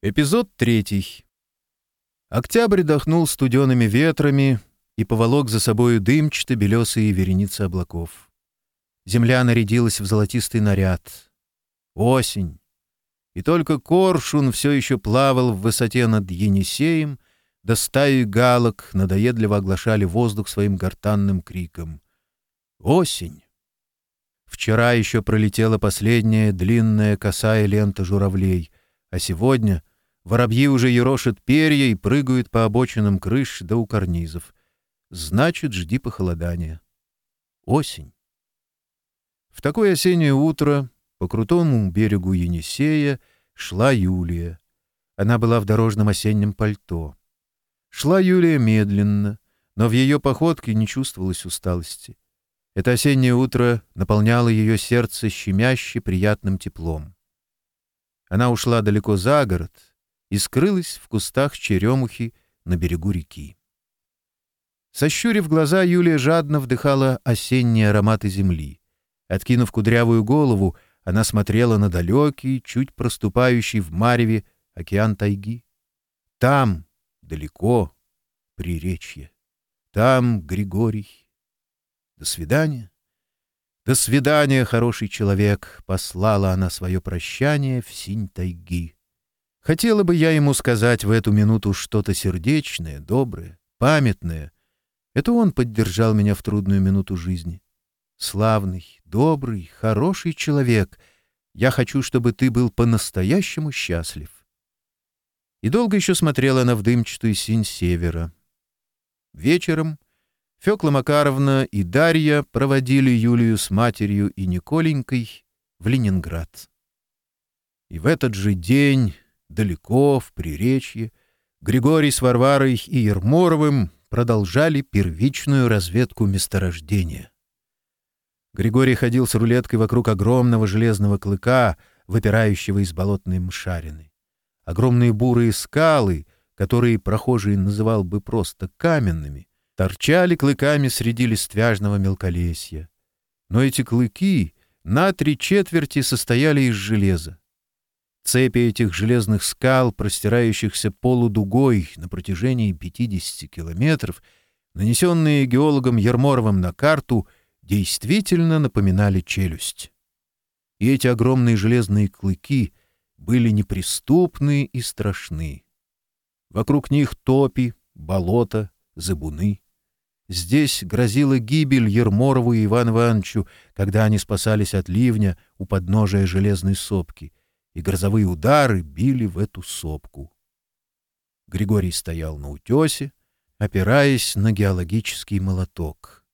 Эпизод третий. Октябрь дохнул студенными ветрами и поволок за собою дымчато-белесые вереницы облаков. Земля нарядилась в золотистый наряд. Осень. И только коршун все еще плавал в высоте над Енисеем, да стаи галок надоедливо оглашали воздух своим гортанным криком. Осень. Вчера еще пролетела последняя длинная косая лента журавлей — а сегодня Воробьи уже ерошат перья и прыгают по обочинам крыш да у карнизов. Значит, жди похолодания. Осень. В такое осеннее утро по крутому берегу Енисея шла Юлия. Она была в дорожном осеннем пальто. Шла Юлия медленно, но в ее походке не чувствовалось усталости. Это осеннее утро наполняло ее сердце щемяще приятным теплом. Она ушла далеко за город — скрылась в кустах черемухи на берегу реки. Сощурив глаза, Юлия жадно вдыхала осенние ароматы земли. Откинув кудрявую голову, она смотрела на далекий, чуть проступающий в мареве океан тайги. Там, далеко, приречье. Там Григорий. До свидания. «До свидания, хороший человек!» — послала она свое прощание в синь тайги. Хотела бы я ему сказать в эту минуту что-то сердечное, доброе, памятное. Это он поддержал меня в трудную минуту жизни. Славный, добрый, хороший человек. Я хочу, чтобы ты был по-настоящему счастлив. И долго еще смотрела она в дымчатую синь севера. Вечером Фёкла Макаровна и Дарья проводили Юлию с матерью и Николенькой в Ленинград. И в этот же день далеко, в Приречье, Григорий с Варварой и Ерморовым продолжали первичную разведку месторождения. Григорий ходил с рулеткой вокруг огромного железного клыка, выпирающего из болотной мшарины. Огромные бурые скалы, которые прохожий называл бы просто каменными, торчали клыками среди листвяжного мелколесья. Но эти клыки на три четверти состояли из железа. цепи этих железных скал, простирающихся полудугой на протяжении 50 километров, нанесенные геологом Ерморовым на карту, действительно напоминали челюсть. И эти огромные железные клыки были неприступны и страшны. Вокруг них топи, болота, забуны. Здесь грозила гибель Ерморову и Ивану Ивановичу, когда они спасались от ливня у подножия железной сопки — и грозовые удары били в эту сопку. Григорий стоял на утесе, опираясь на геологический молоток.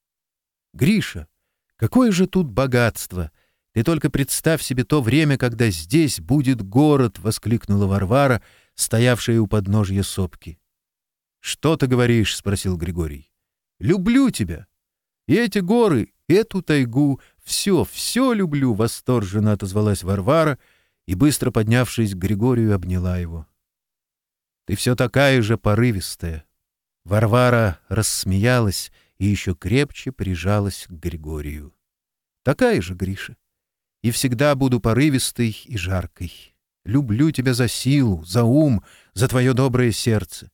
«Гриша, какое же тут богатство! Ты только представь себе то время, когда здесь будет город!» — воскликнула Варвара, стоявшая у подножья сопки. «Что ты говоришь?» — спросил Григорий. «Люблю тебя! И эти горы, эту тайгу, все, все люблю!» — восторженно отозвалась Варвара — и, быстро поднявшись, к Григорию обняла его. «Ты все такая же порывистая!» Варвара рассмеялась и еще крепче прижалась к Григорию. «Такая же, Гриша! И всегда буду порывистой и жаркой. Люблю тебя за силу, за ум, за твое доброе сердце.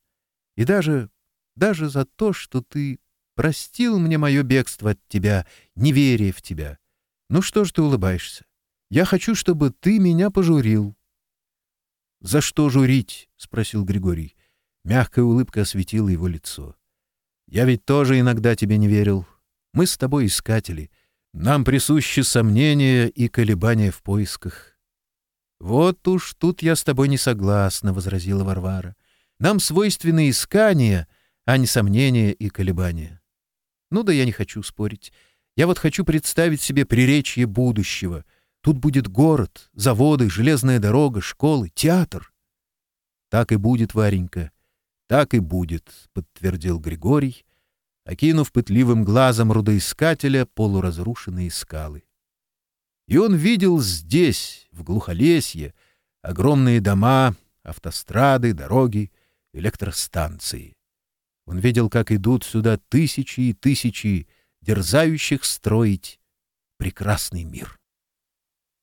И даже, даже за то, что ты простил мне мое бегство от тебя, неверие в тебя. Ну что ж ты улыбаешься? Я хочу, чтобы ты меня пожурил». «За что журить?» — спросил Григорий. Мягкая улыбка осветила его лицо. «Я ведь тоже иногда тебе не верил. Мы с тобой искатели. Нам присущи сомнения и колебания в поисках». «Вот уж тут я с тобой не согласна», — возразила Варвара. «Нам свойственны искания, а не сомнения и колебания». «Ну да я не хочу спорить. Я вот хочу представить себе приречье будущего — Тут будет город, заводы, железная дорога, школы, театр. Так и будет, Варенька, так и будет, подтвердил Григорий, окинув пытливым глазом рудоискателя полуразрушенные скалы. И он видел здесь, в глухолесье, огромные дома, автострады, дороги, электростанции. Он видел, как идут сюда тысячи и тысячи дерзающих строить прекрасный мир.